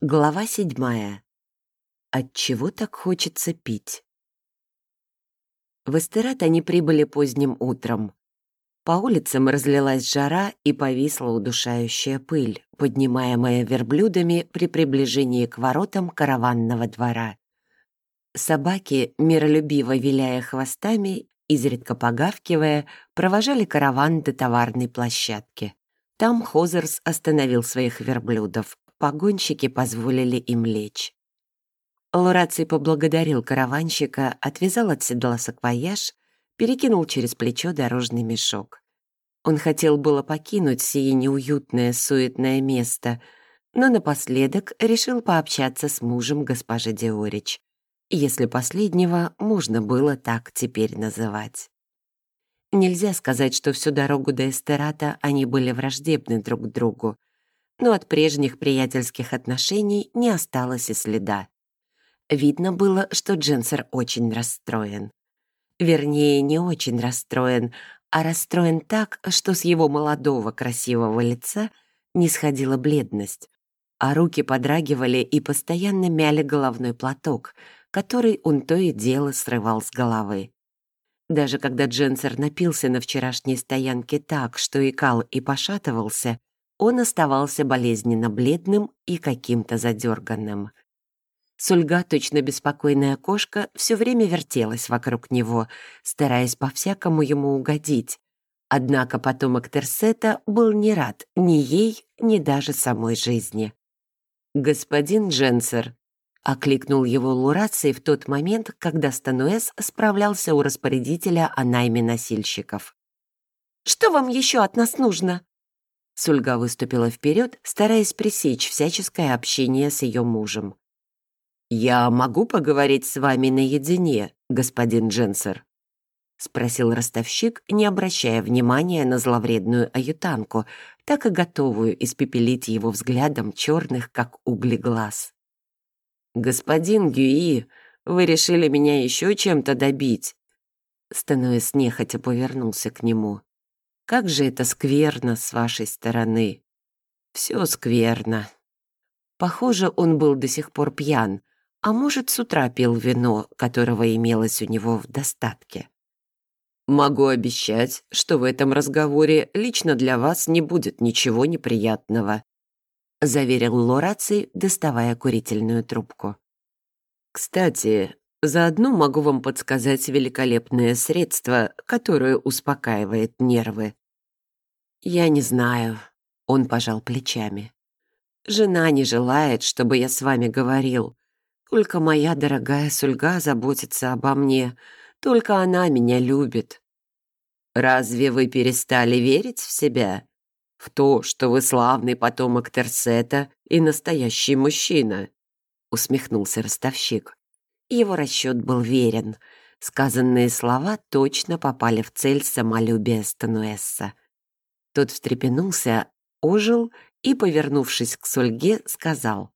Глава седьмая. От чего так хочется пить? В Эстерат они прибыли поздним утром. По улицам разлилась жара и повисла удушающая пыль, поднимаемая верблюдами при приближении к воротам караванного двора. Собаки, миролюбиво виляя хвостами, изредка погавкивая, провожали караван до товарной площадки. Там Хозерс остановил своих верблюдов, погонщики позволили им лечь. Лураций поблагодарил караванщика, отвязал от седла саквояж, перекинул через плечо дорожный мешок. Он хотел было покинуть сие неуютное, суетное место, но напоследок решил пообщаться с мужем госпожи Диорич, если последнего можно было так теперь называть. Нельзя сказать, что всю дорогу до Эстерата они были враждебны друг к другу но от прежних приятельских отношений не осталось и следа. Видно было, что Дженсер очень расстроен. Вернее, не очень расстроен, а расстроен так, что с его молодого красивого лица не сходила бледность, а руки подрагивали и постоянно мяли головной платок, который он то и дело срывал с головы. Даже когда Дженсер напился на вчерашней стоянке так, что икал и пошатывался, он оставался болезненно бледным и каким-то задерганным. Сульга, точно беспокойная кошка, все время вертелась вокруг него, стараясь по-всякому ему угодить. Однако потомок Терсета был не рад ни ей, ни даже самой жизни. «Господин Дженсер», — окликнул его Лураций в тот момент, когда Стануэс справлялся у распорядителя о найме носильщиков. «Что вам еще от нас нужно?» Сульга выступила вперед, стараясь пресечь всяческое общение с ее мужем. «Я могу поговорить с вами наедине, господин Дженсер?» — спросил ростовщик, не обращая внимания на зловредную аютанку, так и готовую испепелить его взглядом черных, как угли глаз. «Господин Гюи, вы решили меня еще чем-то добить?» Стануэс нехотя повернулся к нему. Как же это скверно с вашей стороны. Все скверно. Похоже, он был до сих пор пьян, а может, с утра пил вино, которого имелось у него в достатке. Могу обещать, что в этом разговоре лично для вас не будет ничего неприятного, заверил Лораций, доставая курительную трубку. Кстати, Заодно могу вам подсказать великолепное средство, которое успокаивает нервы. Я не знаю, он пожал плечами. Жена не желает, чтобы я с вами говорил. Только моя дорогая Сульга заботится обо мне. Только она меня любит. Разве вы перестали верить в себя? В то, что вы славный потомок Терсета и настоящий мужчина? Усмехнулся ростовщик. Его расчет был верен. Сказанные слова точно попали в цель самолюбия Стануэсса. Тот встрепенулся, ожил и, повернувшись к Сольге, сказал.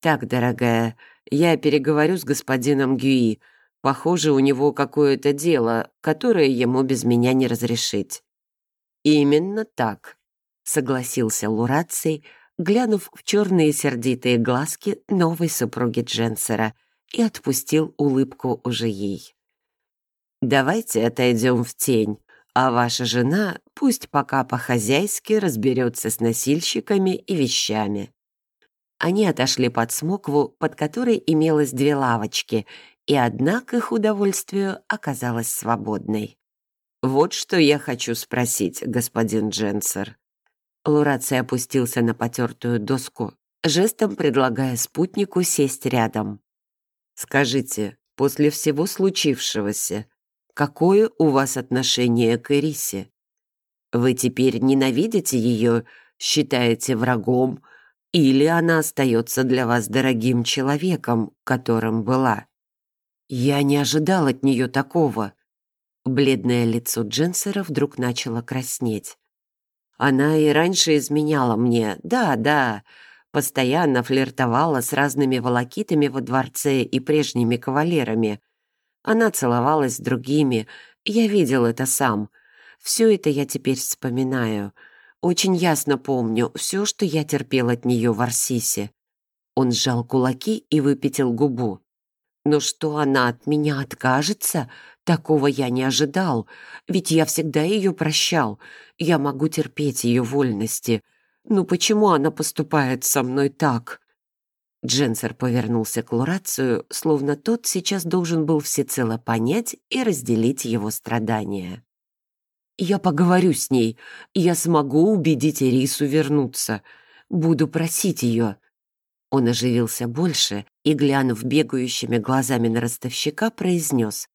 «Так, дорогая, я переговорю с господином Гюи. Похоже, у него какое-то дело, которое ему без меня не разрешить». «Именно так», — согласился Лураций, глянув в черные сердитые глазки новой супруги Дженсера — и отпустил улыбку уже ей. «Давайте отойдем в тень, а ваша жена пусть пока по-хозяйски разберется с носильщиками и вещами». Они отошли под смокву, под которой имелось две лавочки, и одна, к их удовольствию, оказалась свободной. «Вот что я хочу спросить, господин Дженсер». Лураций опустился на потертую доску, жестом предлагая спутнику сесть рядом. Скажите, после всего случившегося, какое у вас отношение к Эрисе? Вы теперь ненавидите ее, считаете врагом, или она остается для вас дорогим человеком, которым была? Я не ожидал от нее такого. Бледное лицо Дженсера вдруг начало краснеть. Она и раньше изменяла мне, да, да, Постоянно флиртовала с разными волокитами во дворце и прежними кавалерами. Она целовалась с другими, я видел это сам. Все это я теперь вспоминаю. Очень ясно помню все, что я терпел от нее в Арсисе. Он сжал кулаки и выпятил губу. Но что она от меня откажется? Такого я не ожидал, ведь я всегда ее прощал. Я могу терпеть ее вольности. Ну почему она поступает со мной так? Дженсер повернулся к Лурацию, словно тот сейчас должен был всецело понять и разделить его страдания. «Я поговорю с ней, я смогу убедить Ирису вернуться. Буду просить ее». Он оживился больше и, глянув бегающими глазами на ростовщика, произнес.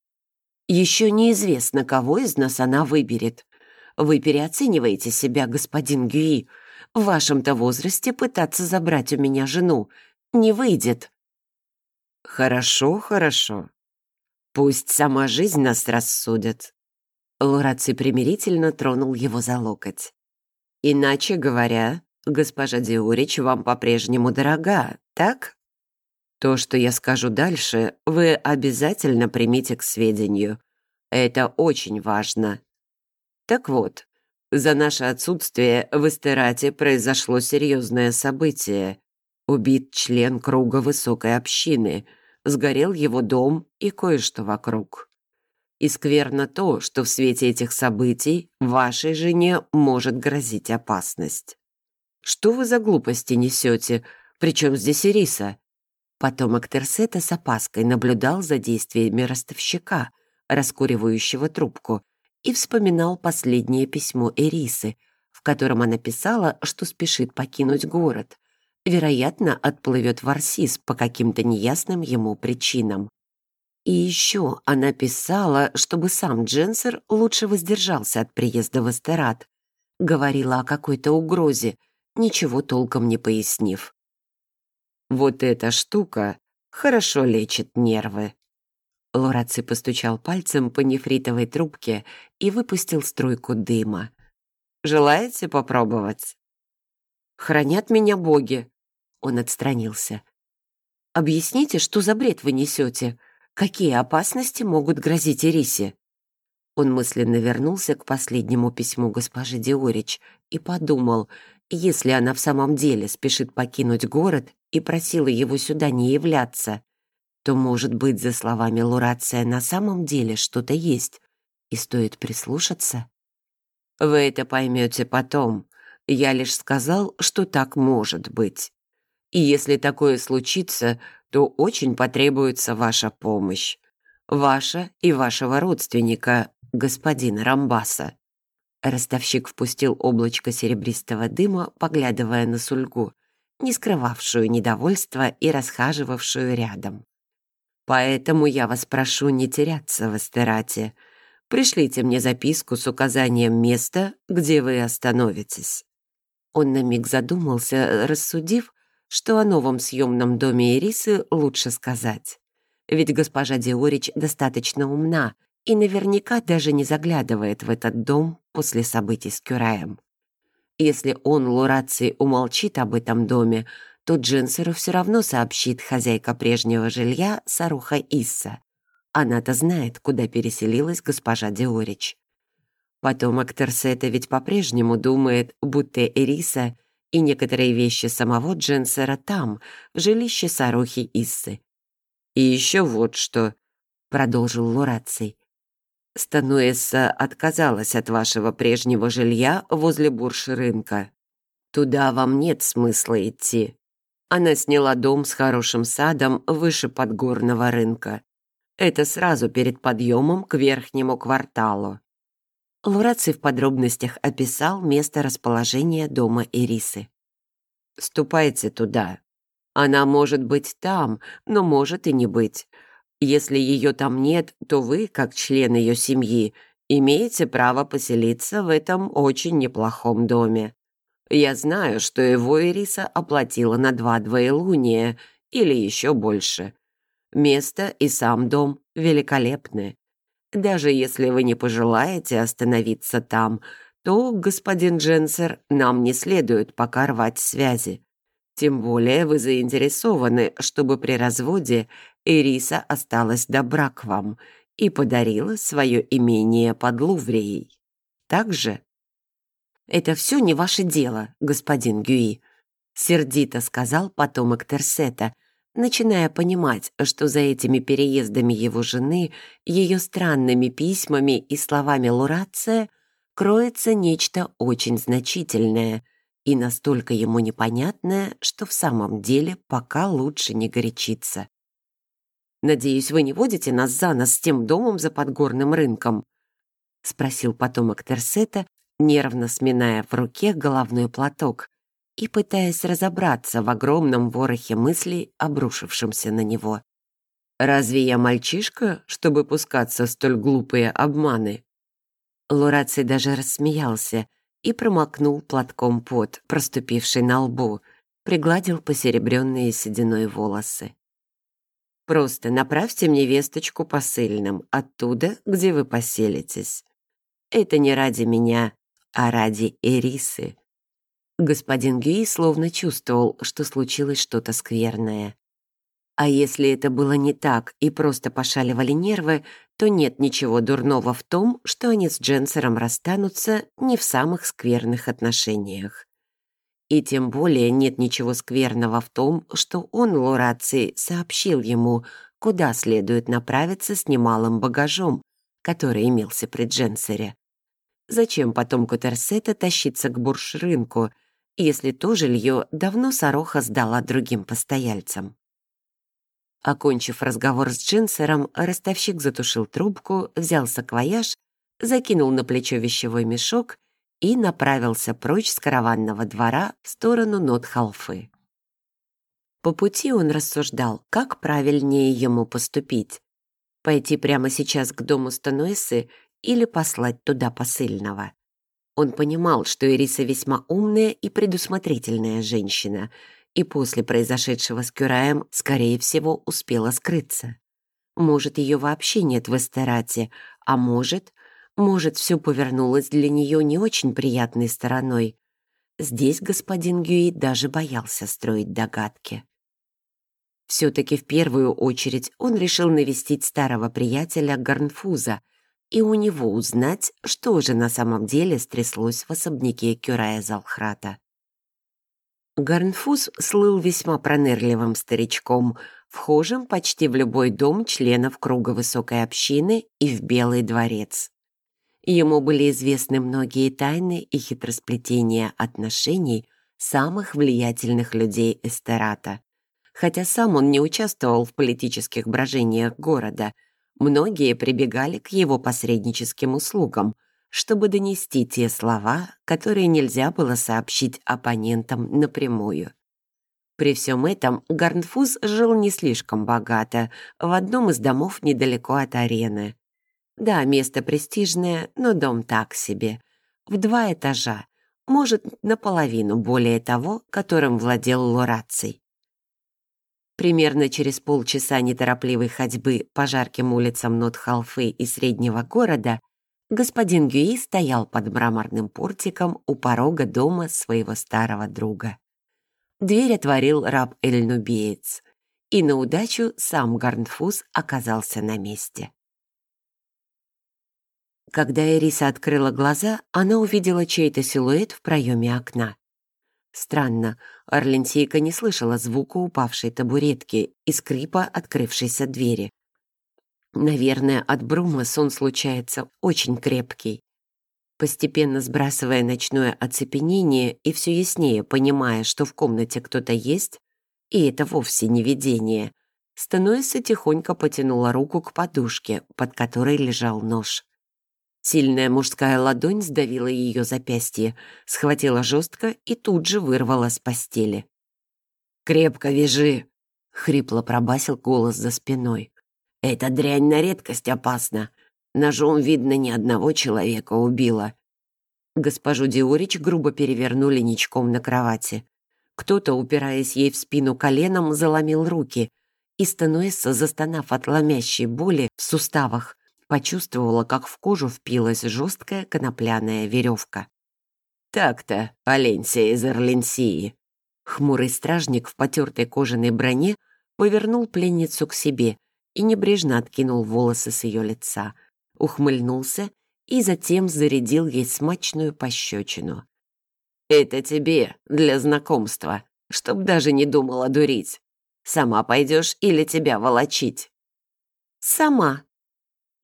«Еще неизвестно, кого из нас она выберет. Вы переоцениваете себя, господин Гюи. В вашем-то возрасте пытаться забрать у меня жену не выйдет». «Хорошо, хорошо. Пусть сама жизнь нас рассудит». Лураций примирительно тронул его за локоть. «Иначе говоря, госпожа Диорич вам по-прежнему дорога, так? То, что я скажу дальше, вы обязательно примите к сведению. Это очень важно. Так вот, за наше отсутствие в Эстерате произошло серьезное событие, Убит член круга высокой общины, сгорел его дом и кое-что вокруг. И скверно то, что в свете этих событий вашей жене может грозить опасность. Что вы за глупости несете? Причем здесь Ириса? Потомок Терсета с опаской наблюдал за действиями ростовщика, раскуривающего трубку, и вспоминал последнее письмо Эрисы, в котором она писала, что спешит покинуть город, вероятно, отплывет в Арсис по каким-то неясным ему причинам. И еще она писала, чтобы сам Дженсер лучше воздержался от приезда в Эстерат. Говорила о какой-то угрозе, ничего толком не пояснив. «Вот эта штука хорошо лечит нервы». Лораци постучал пальцем по нефритовой трубке и выпустил струйку дыма. «Желаете попробовать?» «Хранят меня боги», он отстранился. «Объясните, что за бред вы несете? Какие опасности могут грозить Ирисе?» Он мысленно вернулся к последнему письму госпожи Диорич и подумал, если она в самом деле спешит покинуть город и просила его сюда не являться, то, может быть, за словами Лурация на самом деле что-то есть, и стоит прислушаться. Вы это поймете потом. Я лишь сказал, что так может быть. И если такое случится, то очень потребуется ваша помощь. Ваша и вашего родственника, господина Рамбаса». Ростовщик впустил облачко серебристого дыма, поглядывая на Сульгу, не скрывавшую недовольства и расхаживавшую рядом. «Поэтому я вас прошу не теряться в Эстерате. Пришлите мне записку с указанием места, где вы остановитесь». Он на миг задумался, рассудив, что о новом съемном доме Ирисы лучше сказать. Ведь госпожа Диорич достаточно умна и наверняка даже не заглядывает в этот дом после событий с Кюраем. Если он, Лураций, умолчит об этом доме, то Джинсеру все равно сообщит хозяйка прежнего жилья Саруха Исса. Она-то знает, куда переселилась госпожа Диорич. Потомок Терсета ведь по-прежнему думает, будто Эриса и некоторые вещи самого Дженсера там, в жилище Сарухи Иссы. «И еще вот что», — продолжил Лураций. «Стануэса отказалась от вашего прежнего жилья возле бурши-рынка. Туда вам нет смысла идти. Она сняла дом с хорошим садом выше подгорного рынка. Это сразу перед подъемом к верхнему кварталу. Лураций в подробностях описал место расположения дома Ирисы. «Ступайте туда. Она может быть там, но может и не быть. Если ее там нет, то вы, как член ее семьи, имеете право поселиться в этом очень неплохом доме. Я знаю, что его Ириса оплатила на два двоелуния или еще больше. Место и сам дом великолепны. Даже если вы не пожелаете остановиться там, то, господин Дженсер, нам не следует пока рвать связи. Тем более вы заинтересованы, чтобы при разводе Эриса осталась добра к вам и подарила свое имение под Луврией. Так же? Это все не ваше дело, господин Гюи. Сердито сказал потомок Терсета, начиная понимать, что за этими переездами его жены, ее странными письмами и словами Лурация кроется нечто очень значительное и настолько ему непонятное, что в самом деле пока лучше не горячиться. «Надеюсь, вы не водите нас за нос с тем домом за подгорным рынком?» — спросил потомок Терсета, нервно сминая в руке головной платок и пытаясь разобраться в огромном ворохе мыслей, обрушившемся на него. «Разве я мальчишка, чтобы пускаться в столь глупые обманы?» Лураций даже рассмеялся и промокнул платком пот, проступивший на лбу, пригладил посеребренные сединой волосы. «Просто направьте мне весточку посыльным оттуда, где вы поселитесь. Это не ради меня, а ради Эрисы». Господин Гюи словно чувствовал, что случилось что-то скверное. А если это было не так и просто пошаливали нервы, то нет ничего дурного в том, что они с Дженсером расстанутся не в самых скверных отношениях. И тем более нет ничего скверного в том, что он, Лораций, сообщил ему, куда следует направиться с немалым багажом, который имелся при Дженсере. Зачем потом Кутерсета тащиться к бурж-рынку, если то жилье давно Сороха сдала другим постояльцам? Окончив разговор с Джинсером, ростовщик затушил трубку, взял саквояж, закинул на плечо вещевой мешок и направился прочь с караванного двора в сторону Нот-Халфы. По пути он рассуждал, как правильнее ему поступить. Пойти прямо сейчас к дому Стануэсы или послать туда посыльного. Он понимал, что Ириса весьма умная и предусмотрительная женщина — и после произошедшего с Кюраем, скорее всего, успела скрыться. Может, ее вообще нет в Эстерате, а может, может, все повернулось для нее не очень приятной стороной. Здесь господин Гюи даже боялся строить догадки. Все-таки в первую очередь он решил навестить старого приятеля Гарнфуза и у него узнать, что же на самом деле стряслось в особняке Кюрая Залхрата. Гарнфуз слыл весьма пронырливым старичком, вхожим почти в любой дом членов круга высокой общины и в Белый дворец. Ему были известны многие тайны и хитросплетения отношений самых влиятельных людей Эстерата. Хотя сам он не участвовал в политических брожениях города, многие прибегали к его посредническим услугам, чтобы донести те слова, которые нельзя было сообщить оппонентам напрямую. При всем этом Гарнфуз жил не слишком богато, в одном из домов недалеко от арены. Да, место престижное, но дом так себе. В два этажа, может, наполовину более того, которым владел Лораций. Примерно через полчаса неторопливой ходьбы по жарким улицам Нот-Халфы и среднего города господин Гюи стоял под мраморным портиком у порога дома своего старого друга. Дверь отворил раб Эльнубеец, и на удачу сам Гарнфуз оказался на месте. Когда Эриса открыла глаза, она увидела чей-то силуэт в проеме окна. Странно, Орленсийка не слышала звука упавшей табуретки и скрипа открывшейся двери. Наверное, от брума сон случается очень крепкий. Постепенно сбрасывая ночное оцепенение и все яснее понимая, что в комнате кто-то есть, и это вовсе не видение, Стануэса тихонько потянула руку к подушке, под которой лежал нож. Сильная мужская ладонь сдавила ее запястье, схватила жестко и тут же вырвала с постели. «Крепко вяжи!» — хрипло пробасил голос за спиной. Эта дрянь на редкость опасна. Ножом, видно, ни одного человека убила. Госпожу Диорич грубо перевернули ничком на кровати. Кто-то, упираясь ей в спину коленом, заломил руки, и Стануэса, застонав от ломящей боли в суставах, почувствовала, как в кожу впилась жесткая конопляная веревка. «Так-то, Аленсия из Орленсии!» Хмурый стражник в потертой кожаной броне повернул пленницу к себе и небрежно откинул волосы с ее лица, ухмыльнулся и затем зарядил ей смачную пощечину. «Это тебе, для знакомства, чтоб даже не думала дурить. Сама пойдешь или тебя волочить?» «Сама».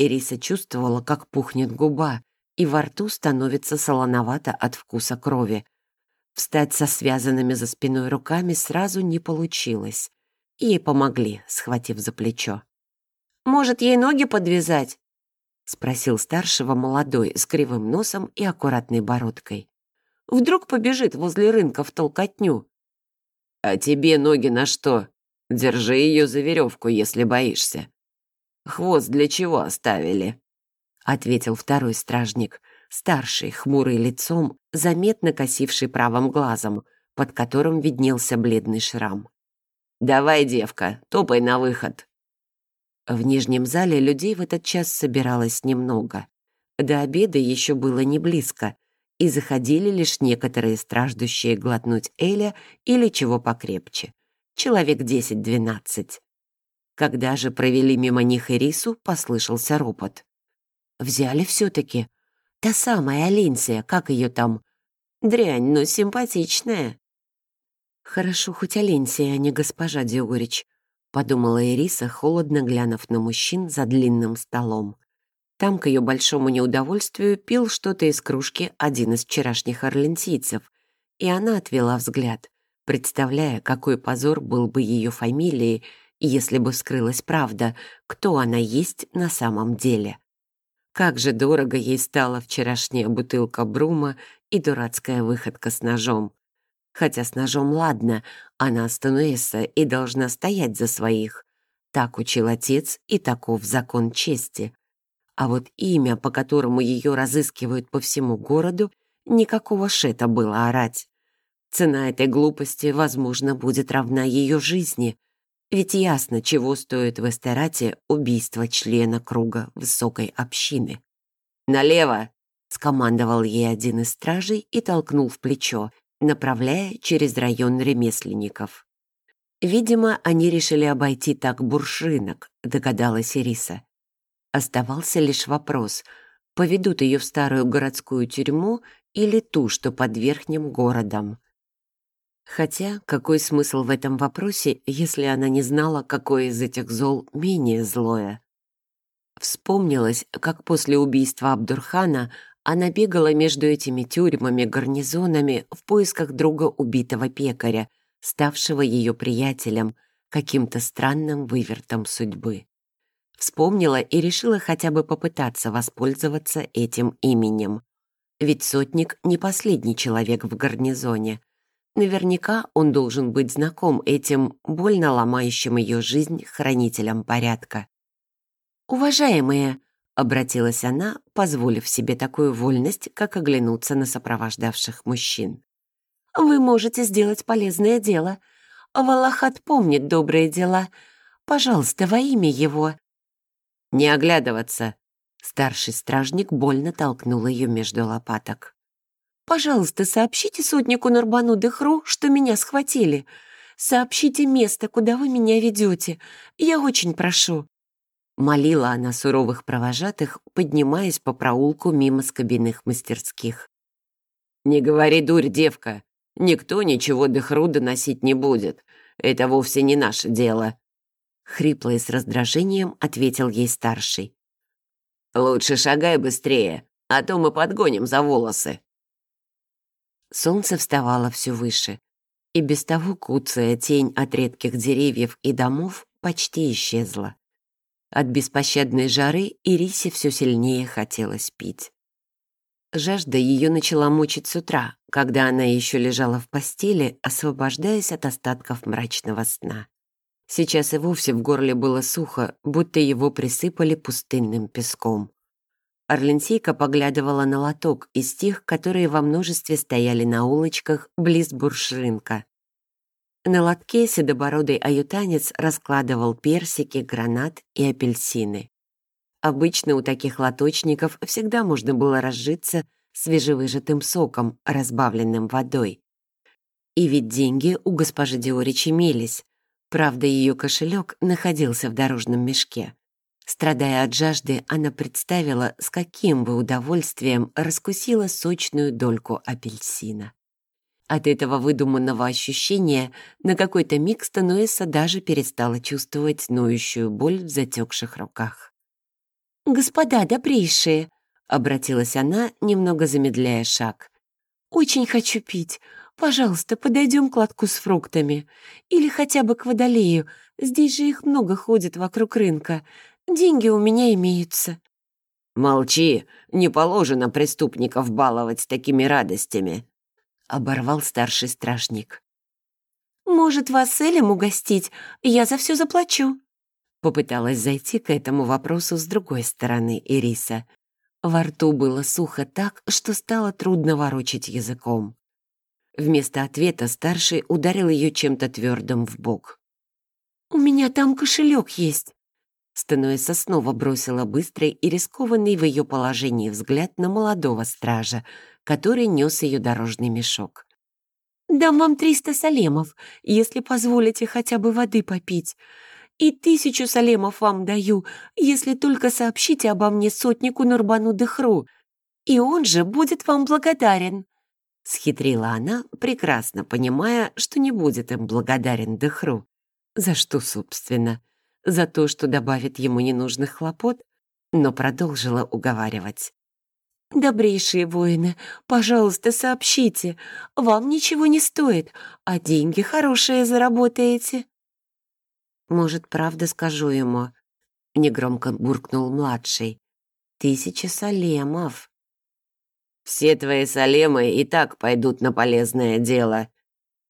Ириса чувствовала, как пухнет губа, и во рту становится солоновато от вкуса крови. Встать со связанными за спиной руками сразу не получилось. Ей помогли, схватив за плечо. «Может, ей ноги подвязать?» — спросил старшего молодой с кривым носом и аккуратной бородкой. «Вдруг побежит возле рынка в толкотню?» «А тебе ноги на что? Держи ее за веревку, если боишься». «Хвост для чего оставили?» — ответил второй стражник, старший, хмурый лицом, заметно косивший правым глазом, под которым виднелся бледный шрам. «Давай, девка, топай на выход». В нижнем зале людей в этот час собиралось немного. До обеда еще было не близко, и заходили лишь некоторые страждущие глотнуть Эля или чего покрепче. Человек десять-двенадцать. Когда же провели мимо них Ирису, послышался ропот. «Взяли все-таки. Та самая Алинсия, как ее там? Дрянь, но симпатичная». «Хорошо, хоть Аленсия, а не госпожа Диогорич», — подумала Ириса, холодно глянув на мужчин за длинным столом. Там, к ее большому неудовольствию, пил что-то из кружки один из вчерашних орленсийцев, и она отвела взгляд, представляя, какой позор был бы ее фамилии, если бы вскрылась правда, кто она есть на самом деле. Как же дорого ей стала вчерашняя бутылка брума и дурацкая выходка с ножом. Хотя с ножом ладно, она стануэса и должна стоять за своих. Так учил отец и таков закон чести. А вот имя, по которому ее разыскивают по всему городу, никакого шета было орать. Цена этой глупости, возможно, будет равна ее жизни — ведь ясно, чего стоит в Эстерате убийство члена круга высокой общины. «Налево!» — скомандовал ей один из стражей и толкнул в плечо, направляя через район ремесленников. Видимо, они решили обойти так буршинок, догадалась Ириса. Оставался лишь вопрос, поведут ее в старую городскую тюрьму или ту, что под верхним городом. Хотя, какой смысл в этом вопросе, если она не знала, какое из этих зол менее злое? Вспомнилось, как после убийства Абдурхана она бегала между этими тюрьмами, гарнизонами в поисках друга убитого пекаря, ставшего ее приятелем, каким-то странным вывертом судьбы. Вспомнила и решила хотя бы попытаться воспользоваться этим именем. Ведь сотник не последний человек в гарнизоне — Наверняка он должен быть знаком этим больно ломающим ее жизнь хранителям порядка. «Уважаемые», — обратилась она, позволив себе такую вольность, как оглянуться на сопровождавших мужчин. «Вы можете сделать полезное дело. Валахат помнит добрые дела. Пожалуйста, во имя его». «Не оглядываться», — старший стражник больно толкнул ее между лопаток. Пожалуйста, сообщите сотнику Нарбану Дехру, что меня схватили. Сообщите место, куда вы меня ведете. Я очень прошу». Молила она суровых провожатых, поднимаясь по проулку мимо скобяных мастерских. «Не говори дурь, девка. Никто ничего Дехру доносить не будет. Это вовсе не наше дело». Хрипло и с раздражением ответил ей старший. «Лучше шагай быстрее, а то мы подгоним за волосы». Солнце вставало все выше, и без того куцая тень от редких деревьев и домов почти исчезла. От беспощадной жары Ирисе все сильнее хотелось пить. Жажда ее начала мучить с утра, когда она еще лежала в постели, освобождаясь от остатков мрачного сна. Сейчас и вовсе в горле было сухо, будто его присыпали пустынным песком. Орленсейка поглядывала на лоток из тех, которые во множестве стояли на улочках близ буршрынка. На лотке седобородый аютанец раскладывал персики, гранат и апельсины. Обычно у таких лоточников всегда можно было разжиться свежевыжатым соком, разбавленным водой. И ведь деньги у госпожи Диорич имелись. Правда, ее кошелек находился в дорожном мешке. Страдая от жажды, она представила, с каким бы удовольствием раскусила сочную дольку апельсина. От этого выдуманного ощущения на какой-то миг Стануэса даже перестала чувствовать ноющую боль в затекших руках. «Господа добрейшие!» — обратилась она, немного замедляя шаг. «Очень хочу пить. Пожалуйста, подойдем к лотку с фруктами. Или хотя бы к водолею. Здесь же их много ходит вокруг рынка. Деньги у меня имеются». «Молчи, не положено преступников баловать такими радостями», оборвал старший стражник. «Может, вас Элем угостить? Я за все заплачу». Попыталась зайти к этому вопросу с другой стороны Ириса. Во рту было сухо так, что стало трудно ворочать языком. Вместо ответа старший ударил ее чем-то твердым в бок. «У меня там кошелек есть». Стануэса снова бросила быстрый и рискованный в ее положении взгляд на молодого стража, который нес ее дорожный мешок. «Дам вам триста салемов, если позволите хотя бы воды попить. И тысячу салемов вам даю, если только сообщите обо мне сотнику Нурбану Дехру, и он же будет вам благодарен». Схитрила она, прекрасно понимая, что не будет им благодарен Дехру. За что, собственно? За то, что добавит ему ненужных хлопот? Но продолжила уговаривать. «Добрейшие воины, пожалуйста, сообщите. Вам ничего не стоит, а деньги хорошие заработаете». «Может, правда скажу ему?» — негромко буркнул младший. «Тысяча салемов». «Все твои салемы и так пойдут на полезное дело.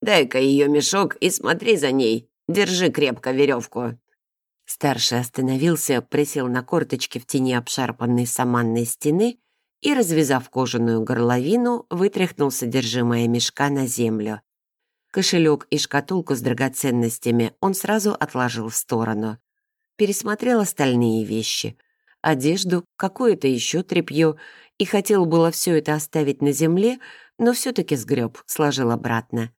Дай-ка ее мешок и смотри за ней. Держи крепко веревку». Старший остановился, присел на корточки в тени обшарпанной саманной стены — и, развязав кожаную горловину, вытряхнул содержимое мешка на землю. Кошелек и шкатулку с драгоценностями он сразу отложил в сторону. Пересмотрел остальные вещи. Одежду, какое-то еще тряпье, и хотел было все это оставить на земле, но все-таки сгреб, сложил обратно.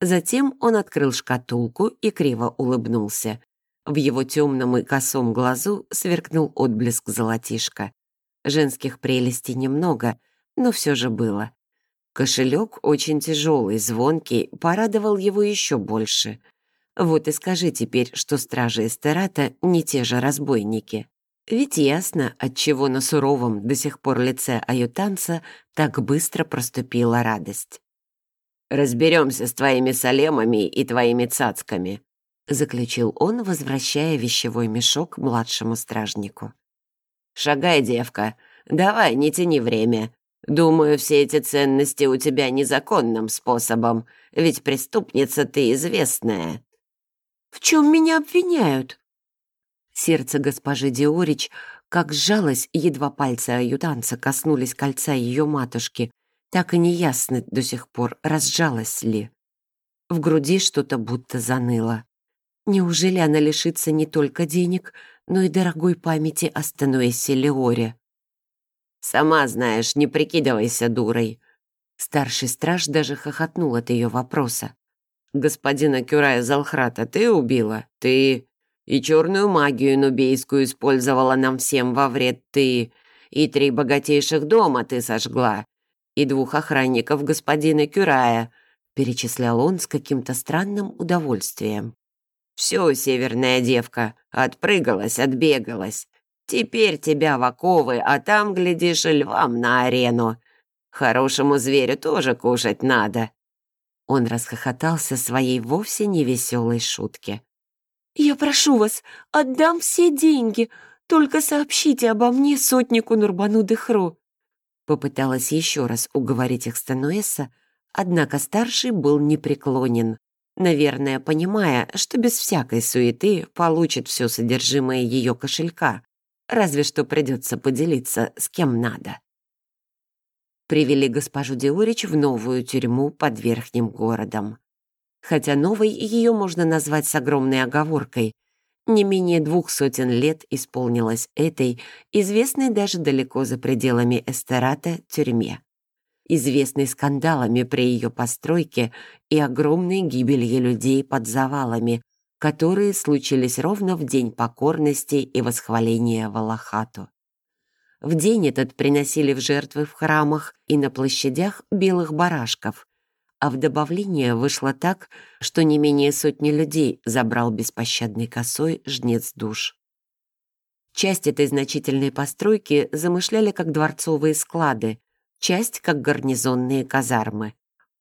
Затем он открыл шкатулку и криво улыбнулся. В его темном и косом глазу сверкнул отблеск золотишка. Женских прелестей немного, но все же было. Кошелек очень тяжелый, звонкий, порадовал его еще больше. Вот и скажи теперь, что стражи Эстерата не те же разбойники. Ведь ясно, отчего на суровом до сих пор лице аютанца так быстро проступила радость. «Разберемся с твоими салемами и твоими цацками», заключил он, возвращая вещевой мешок младшему стражнику. «Шагай, девка, давай, не тяни время. Думаю, все эти ценности у тебя незаконным способом, ведь преступница ты известная». «В чем меня обвиняют?» Сердце госпожи Диорич как сжалось, едва пальцы аютанца коснулись кольца ее матушки, так и неясно до сих пор, разжалось ли. В груди что-то будто заныло. Неужели она лишится не только денег, но и дорогой памяти о Стануэсе Леоре. «Сама знаешь, не прикидывайся дурой». Старший страж даже хохотнул от ее вопроса. «Господина Кюрая Залхрата ты убила? Ты. И черную магию нубейскую использовала нам всем во вред ты. И три богатейших дома ты сожгла. И двух охранников господина Кюрая», перечислял он с каким-то странным удовольствием. Все, северная девка, отпрыгалась, отбегалась. Теперь тебя в оковы, а там, глядишь, львам на арену. Хорошему зверю тоже кушать надо». Он расхохотался своей вовсе невеселой шутке. «Я прошу вас, отдам все деньги, только сообщите обо мне сотнику Нурбану Дехру». Попыталась еще раз уговорить их Стануэса, однако старший был непреклонен наверное, понимая, что без всякой суеты получит все содержимое ее кошелька, разве что придется поделиться с кем надо. Привели госпожу Диорич в новую тюрьму под Верхним городом. Хотя новой ее можно назвать с огромной оговоркой. Не менее двух сотен лет исполнилось этой, известной даже далеко за пределами Эстерата, тюрьме известный скандалами при ее постройке и огромной гибелью людей под завалами, которые случились ровно в день покорности и восхваления Валахату. В день этот приносили в жертвы в храмах и на площадях белых барашков, а в добавление вышло так, что не менее сотни людей забрал беспощадной косой жнец душ. Часть этой значительной постройки замышляли как дворцовые склады, часть как гарнизонные казармы.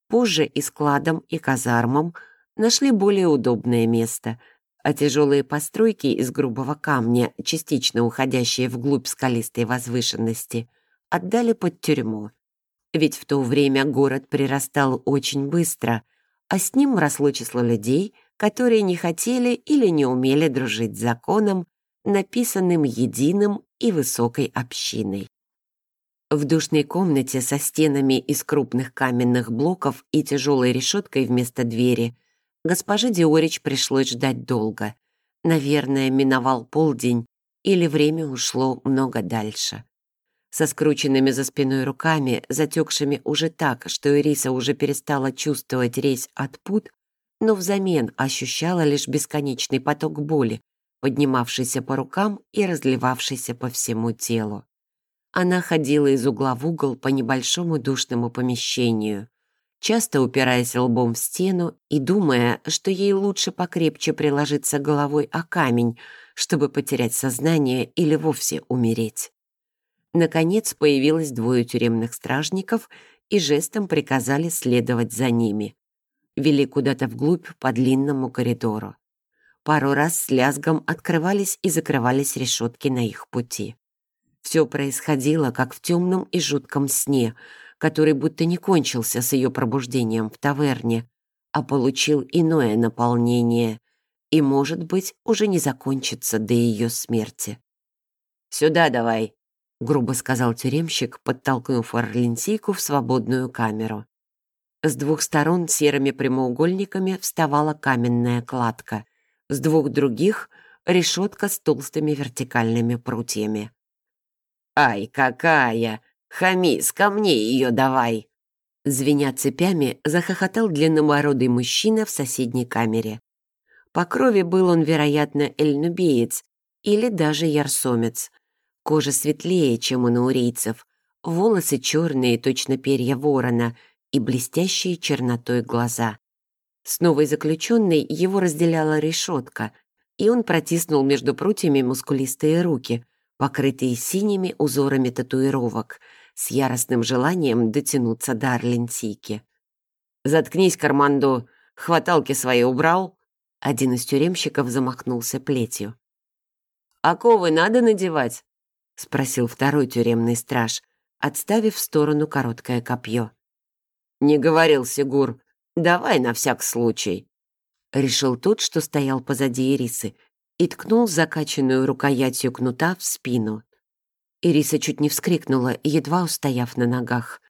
Позже и складам, и казармам нашли более удобное место, а тяжелые постройки из грубого камня, частично уходящие вглубь скалистой возвышенности, отдали под тюрьму. Ведь в то время город прирастал очень быстро, а с ним росло число людей, которые не хотели или не умели дружить с законом, написанным единым и высокой общиной. В душной комнате со стенами из крупных каменных блоков и тяжелой решеткой вместо двери госпоже Диорич пришлось ждать долго. Наверное, миновал полдень, или время ушло много дальше. Со скрученными за спиной руками, затекшими уже так, что Ириса уже перестала чувствовать резь от пут, но взамен ощущала лишь бесконечный поток боли, поднимавшийся по рукам и разливавшийся по всему телу. Она ходила из угла в угол по небольшому душному помещению, часто упираясь лбом в стену и думая, что ей лучше покрепче приложиться головой о камень, чтобы потерять сознание или вовсе умереть. Наконец появилось двое тюремных стражников и жестом приказали следовать за ними. Вели куда-то вглубь по длинному коридору. Пару раз с лязгом открывались и закрывались решетки на их пути. Все происходило, как в темном и жутком сне — который будто не кончился с ее пробуждением в таверне, а получил иное наполнение и, может быть, уже не закончится до ее смерти. «Сюда давай», — грубо сказал тюремщик, подтолкнув Орленсийку в свободную камеру. С двух сторон серыми прямоугольниками вставала каменная кладка, с двух других — решетка с толстыми вертикальными прутьями. «Ай, какая!» Хамис, ко мне ее давай!» Звеня цепями, захохотал длинномородый мужчина в соседней камере. По крови был он, вероятно, эльнубеец или даже ярсомец. Кожа светлее, чем у наурейцев, волосы черные, точно перья ворона, и блестящие чернотой глаза. С новой заключенной его разделяла решетка, и он протиснул между прутьями мускулистые руки, покрытые синими узорами татуировок — с яростным желанием дотянуться до Арлентики. «Заткнись, Карманду! Хваталки свои убрал?» Один из тюремщиков замахнулся плетью. «Оковы надо надевать?» — спросил второй тюремный страж, отставив в сторону короткое копье. «Не говорил Сигур. Давай на всяк случай», — решил тот, что стоял позади Ирисы, и ткнул закачанную рукоятью кнута в спину. Ириса чуть не вскрикнула, едва устояв на ногах.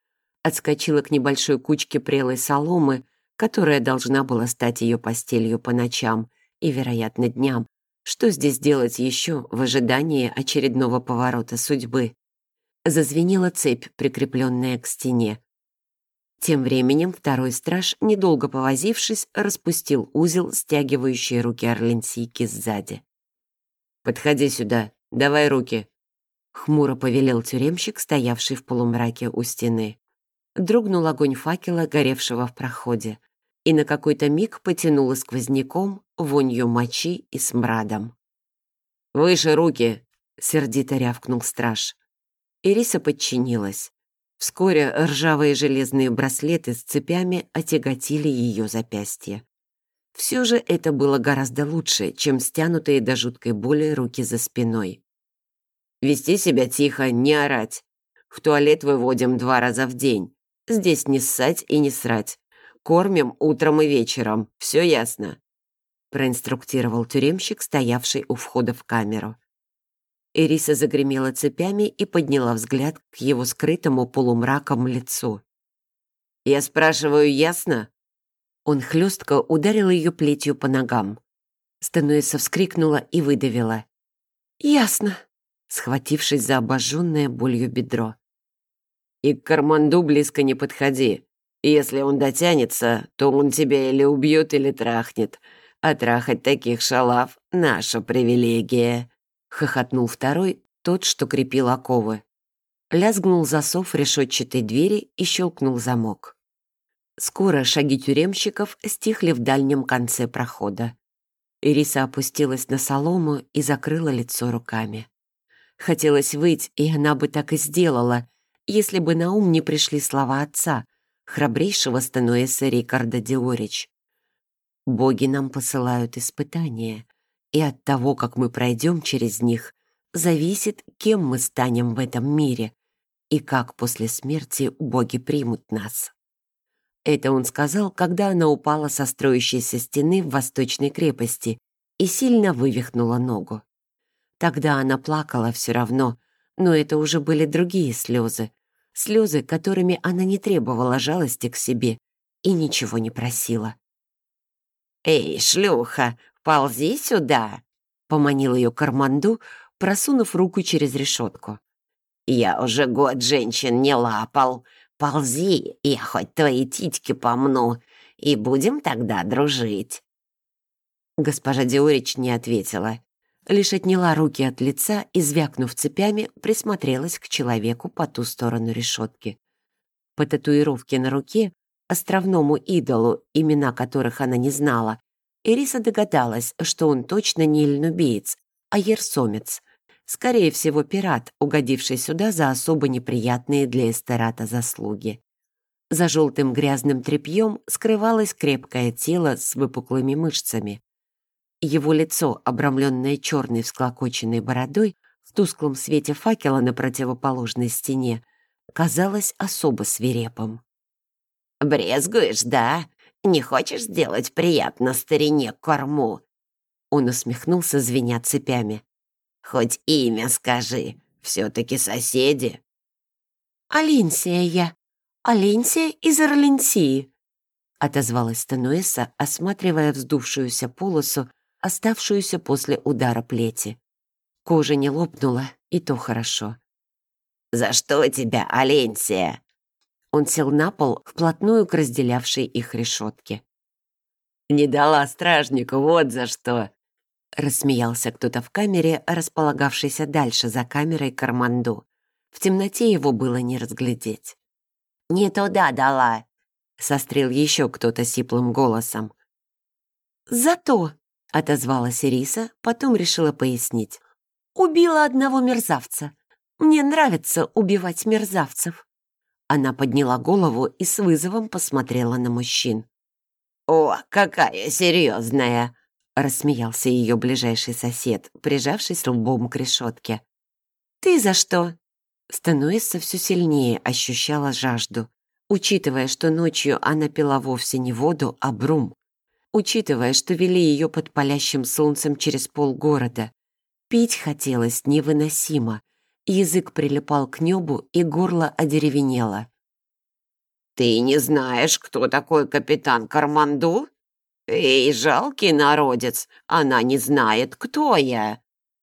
Отскочила к небольшой кучке прелой соломы, которая должна была стать ее постелью по ночам и, вероятно, дням. Что здесь делать еще в ожидании очередного поворота судьбы? Зазвенела цепь, прикрепленная к стене. Тем временем второй страж, недолго повозившись, распустил узел, стягивающий руки Орленсийки сзади. «Подходи сюда, давай руки», Хмуро повелел тюремщик, стоявший в полумраке у стены. Дрогнул огонь факела, горевшего в проходе, и на какой-то миг потянуло сквозняком, вонью мочи и смрадом. «Выше руки!» — сердито рявкнул страж. Ириса подчинилась. Вскоре ржавые железные браслеты с цепями отяготили ее запястье. Все же это было гораздо лучше, чем стянутые до жуткой боли руки за спиной. Вести себя тихо, не орать. В туалет выводим два раза в день. Здесь не ссать и не срать. Кормим утром и вечером. Все ясно?» проинструктировал тюремщик, стоявший у входа в камеру. Ириса загремела цепями и подняла взгляд к его скрытому полумраком лицу. «Я спрашиваю, ясно?» Он хлестко ударил ее плетью по ногам. Стануэса вскрикнула и выдавила. «Ясно» схватившись за обожженное болью бедро. «И к Карманду близко не подходи. Если он дотянется, то он тебя или убьет, или трахнет. А трахать таких шалав — наша привилегия», — хохотнул второй, тот, что крепил оковы. Лязгнул засов решетчатой двери и щелкнул замок. Скоро шаги тюремщиков стихли в дальнем конце прохода. Ириса опустилась на солому и закрыла лицо руками. Хотелось выйти, и она бы так и сделала, если бы на ум не пришли слова отца, храбрейшего Стануэса Рикарда Диорич. «Боги нам посылают испытания, и от того, как мы пройдем через них, зависит, кем мы станем в этом мире и как после смерти боги примут нас». Это он сказал, когда она упала со строящейся стены в восточной крепости и сильно вывихнула ногу. Тогда она плакала все равно, но это уже были другие слезы. Слезы, которыми она не требовала жалости к себе и ничего не просила. «Эй, шлюха, ползи сюда!» — поманил ее Карманду, просунув руку через решетку. «Я уже год женщин не лапал. Ползи, я хоть твои титьки помну, и будем тогда дружить». Госпожа Диорич не ответила, лишь отняла руки от лица и, звякнув цепями, присмотрелась к человеку по ту сторону решетки. По татуировке на руке, островному идолу, имена которых она не знала, Ириса догадалась, что он точно не ильнубеец, а ерсомец, скорее всего, пират, угодивший сюда за особо неприятные для эстерата заслуги. За желтым грязным тряпьем скрывалось крепкое тело с выпуклыми мышцами. Его лицо, обрамленное черной всклокоченной бородой, в тусклом свете факела на противоположной стене, казалось особо свирепым. «Брезгуешь, да? Не хочешь сделать приятно старине корму?» Он усмехнулся, звеня цепями. «Хоть имя скажи, все-таки соседи». «Алинсия я, Алинсия из Орленсии», отозвалась Тануэса, осматривая вздувшуюся полосу оставшуюся после удара плети. Кожа не лопнула, и то хорошо. «За что тебя, Аленсия?» Он сел на пол, вплотную к разделявшей их решетке. «Не дала стражнику, вот за что!» Рассмеялся кто-то в камере, располагавшейся дальше за камерой Карманду. В темноте его было не разглядеть. «Не туда дала!» — сострил еще кто-то сиплым голосом. «Зато!» отозвалась Ириса, потом решила пояснить. «Убила одного мерзавца. Мне нравится убивать мерзавцев». Она подняла голову и с вызовом посмотрела на мужчин. «О, какая серьезная!» — рассмеялся ее ближайший сосед, прижавшись лбом к решетке. «Ты за что?» Стануэса все сильнее ощущала жажду, учитывая, что ночью она пила вовсе не воду, а брум, учитывая, что вели ее под палящим солнцем через полгорода. Пить хотелось невыносимо. Язык прилипал к небу, и горло одеревенело. «Ты не знаешь, кто такой капитан Карманду? Эй, жалкий народец, она не знает, кто я!»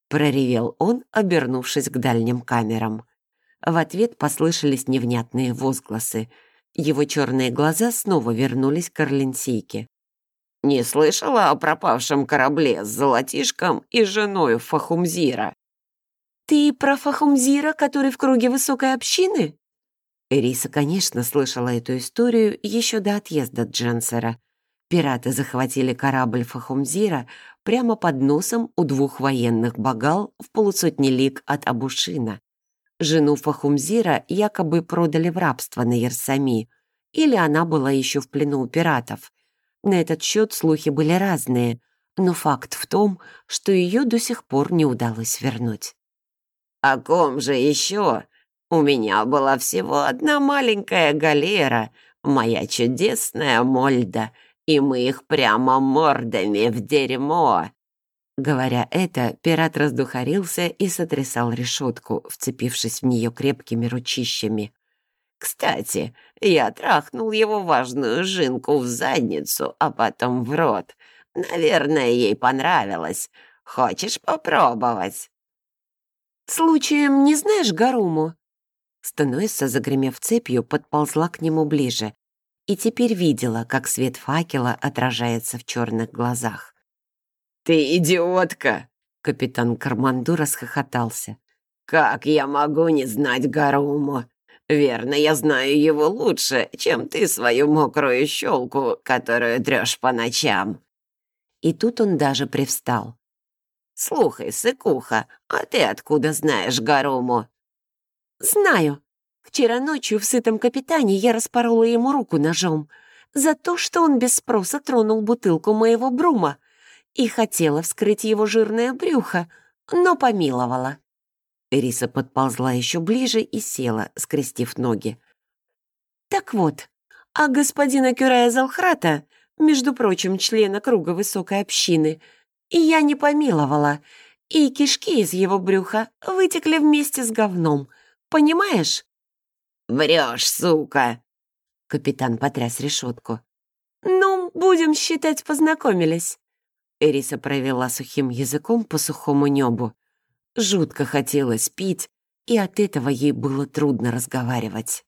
проревел он, обернувшись к дальним камерам. В ответ послышались невнятные возгласы. Его черные глаза снова вернулись к Орленсийке. Не слышала о пропавшем корабле с золотишком и женой Фахумзира?» «Ты про Фахумзира, который в круге высокой общины?» Эриса, конечно, слышала эту историю еще до отъезда Дженсера. Пираты захватили корабль Фахумзира прямо под носом у двух военных богал в полусотни лиг от Абушина. Жену Фахумзира якобы продали в рабство на Ерсами, или она была еще в плену у пиратов — на этот счет слухи были разные, но факт в том, что ее до сих пор не удалось вернуть. «О ком же еще? У меня была всего одна маленькая галера, моя чудесная Мольда, и мы их прямо мордами в дерьмо!» Говоря это, пират раздухарился и сотрясал решетку, вцепившись в нее крепкими ручищами. Кстати, я трахнул его важную жинку в задницу, а потом в рот. Наверное, ей понравилось. Хочешь попробовать?» «Случаем не знаешь Гаруму?» Стануэса, загремев цепью, подползла к нему ближе и теперь видела, как свет факела отражается в черных глазах. «Ты идиотка!» — капитан Карманду расхохотался. «Как я могу не знать Гаруму? Верно, я знаю его лучше, чем ты свою мокрую щелку, которую трешь по ночам». И тут он даже привстал. «Слухай, сыкуха, а ты откуда знаешь Гарому?» «Знаю. Вчера ночью в сытом капитане я распорола ему руку ножом за то, что он без спроса тронул бутылку моего брума и хотела вскрыть его жирное брюхо, но помиловала». Эриса подползла еще ближе и села, скрестив ноги. «Так вот, а господина Кюрая Залхрата, между прочим, члена круга высокой общины, я не помиловала, и кишки из его брюха вытекли вместе с говном, понимаешь?» «Врешь, сука!» Капитан потряс решетку. «Ну, будем считать, познакомились». Эриса провела сухим языком по сухому небу. Жутко хотелось пить, и от этого ей было трудно разговаривать.